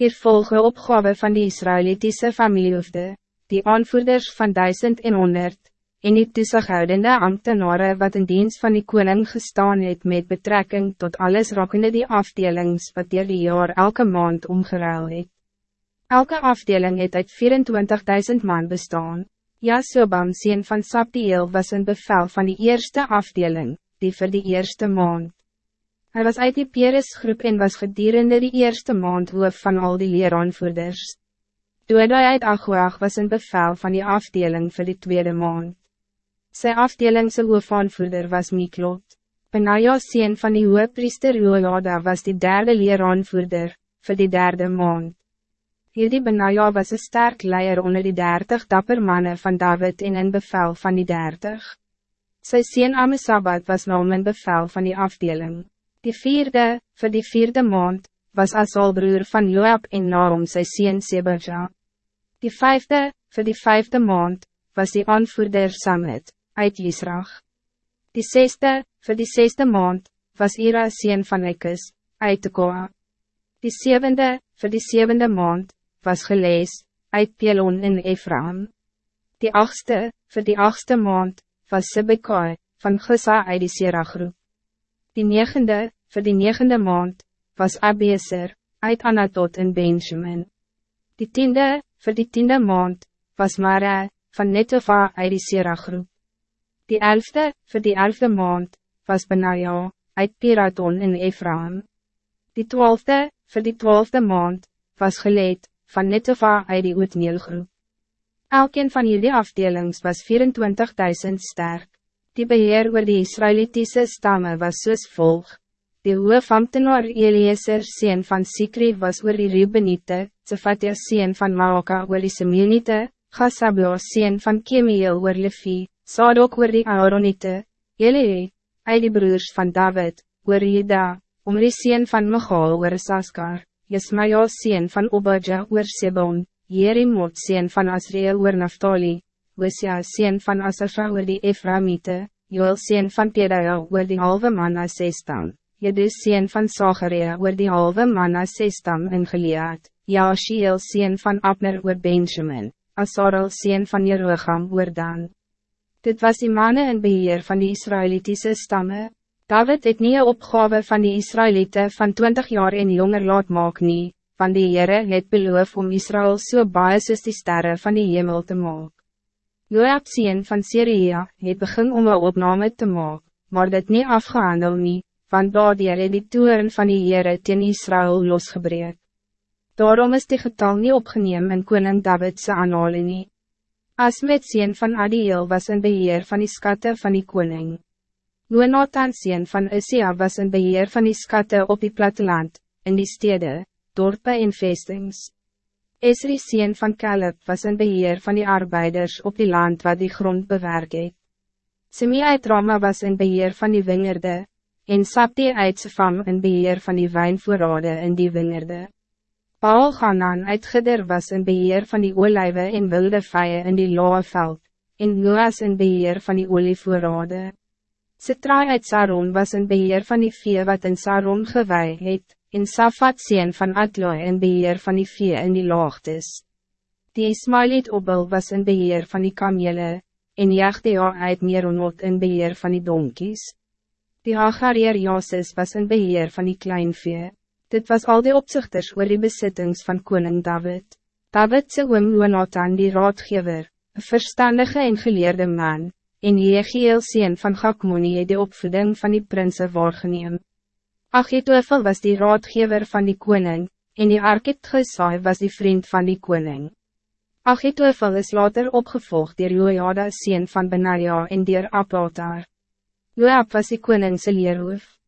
Hier volgen opgave van die Israëlitische familiehoofde, die aanvoerders van duizend en honderd, en die toesighoudende ambtenaren wat in dienst van die koning gestaan het met betrekking tot alles rakkende die afdelings wat dier die jaar elke maand omgeruil het. Elke afdeling het uit 24.000 man bestaan. Jasobam sien van Sabdiel was een bevel van die eerste afdeling, die voor die eerste maand. Hij was uit die Peresgroep en was gedurende die eerste maand hoof van al die leeraanvoerders. Doodai uit Aguag was een bevel van die afdeling voor die tweede maand. Sy afdelingse hoofaanvoerder was Miklot. Benaja sien van die hoopriester Jojada was die derde leeraanvoerder, voor die derde maand. Hierdie Benaja was een sterk leier onder die dertig dapper mannen van David en een bevel van die dertig. Sy sien Amisabat was nou een bevel van die afdeling. Die vierde, voor die vierde maand, was Asal broer van Joab en Naom sy sien Sebaja. Die vijfde, voor die vijfde maand, was die aanvoerder Samet, uit Israch. Die zesde, voor die zesde maand, was Ira sien van Ekes, uit Tekoa. Die zevende, voor die zevende maand, was gelees, uit Pelon in Ephraim. Die achtste, voor die achtste maand, was Sibekai, van Gusa uit die Seragroep. Die negende, voor die negende maand, was Abeser, uit Anatot in Benjamin. Die tiende, voor die tiende maand, was Mara, van Netova uit die Seragroep. Die elfde, voor die elfde maand, was Benaja, uit Piraton in Ephraim. Die twaalfde, voor die twaalfde maand, was geleid, van Netova uit die Oetneelgroep. Elkeen van jullie afdelings was 24.000 sterk. Die beheer oor die Israëlitische stammen was soos volg. Die hoofambtenaar Eliezer sien van Sikri was oor die Rubenite, Zefatia sien van Maoka oor die Semenite, Gassabio sien van Kemiel oor Levi, Sadok oor die Aaronite, Elie, uit die broers van David, oor Jeda, Omri sien van Michal oor Saskar, Jesmaja sien van Obadja oor Sebon, Jerimot sien van Asriel oor Naftali, Hosea sien van Asasha oor die Ephraimite, Joel sien van Pedaja oor die halve manna sestam, Jedus sien van Sagaria oor die halve manna sestam in Gilead, Jaashiel sien van Abner oor Benjamin, Asarel sien van Jeroegam oor Dan. Dit was die mannen in beheer van die Israëlitische stammen. David het nie een opgave van die Israëlieten van 20 jaar en jonger laat maak nie, van die Heere het beloof om Israël so baie soos die sterren van die hemel te maken. Joab sien van Syria het begin om een opname te maken, maar dit niet afgehandel nie, want daardier het die toeren van die Heere teen Israël losgebreek. Daarom is die getal niet opgeneem in koning Davidse aanhalen nie. Asmet sien van Adiel was een beheer van die skatte van die koning. Loonatan sien van Isia was een beheer van die skatte op die platteland, in die stede, dorpe en vestings. Esri sien van Caleb was een beheer van die arbeiders op die land wat die grond bewerk het. Simei uit Rama was een beheer van die wingerde, en Sapti uit Sefam een beheer van die wijnvoorrade in die wingerde. Paul Ganan uit Gidder was een beheer van die olijwe en wilde vijien in die loe veld, en Noas een beheer van die olievoorrade. Sitrai uit Saron was een beheer van die vee wat in Saron gewei het, en Safat sien van Atloi in beheer van die vee in die laagtes. Die Ismailiet Obel was in beheer van die kamele, en Jagdea uit Meronot in beheer van die donkies. Die Hagarier Joses was in beheer van die kleinvee. Dit was al die opzichters oor die besittings van koning David. David se oom Jonathan die raadgever, een verstandige en geleerde man, en Jegiel sien van Gakmoni het die opvoeding van die prinsen waargeneem. Achitofel was die raadgever van die koning, en die Arkitgesaai was die vriend van die koning. Achitofel is later opgevolgd door Joiada sien van Benaja en door Apotar. Joab was die koningse leerhoof.